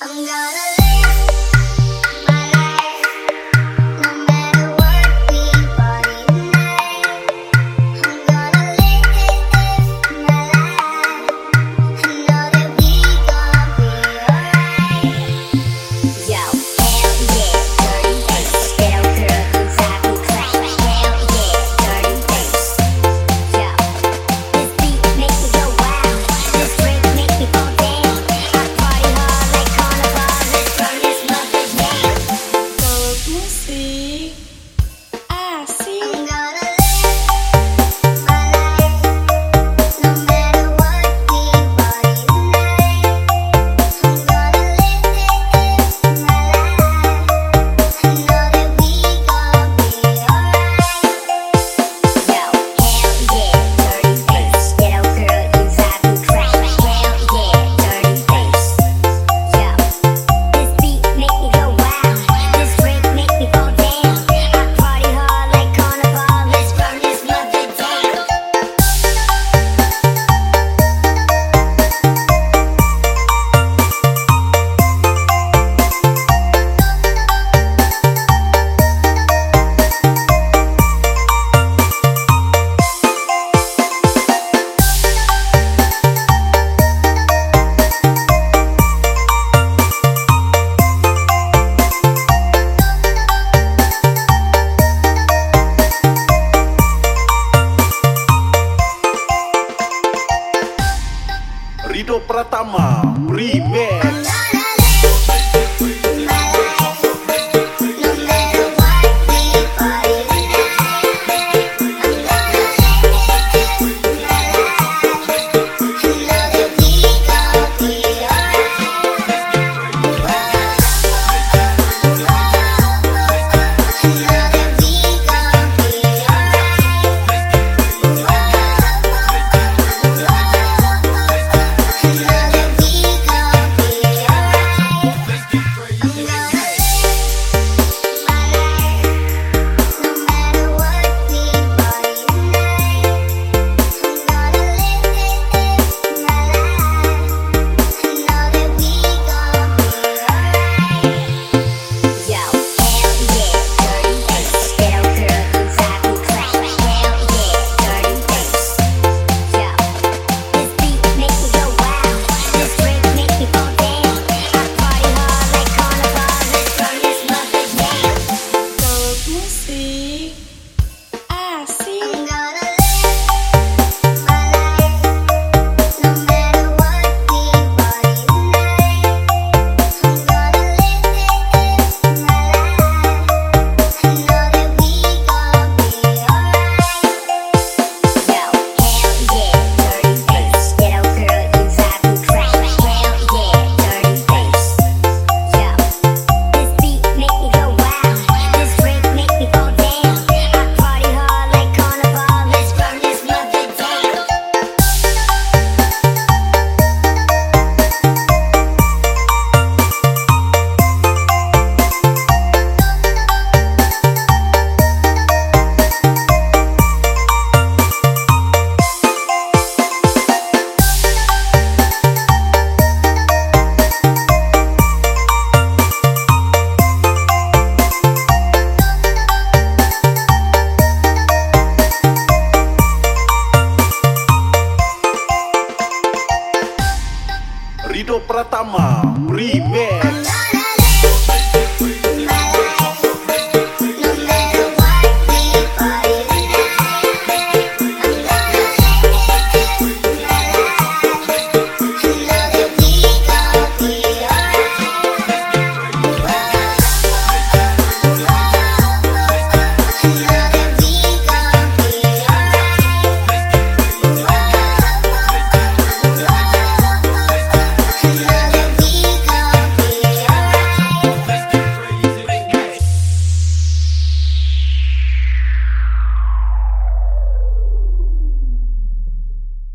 I'm gonna I'm gonna Rido Pratama Remix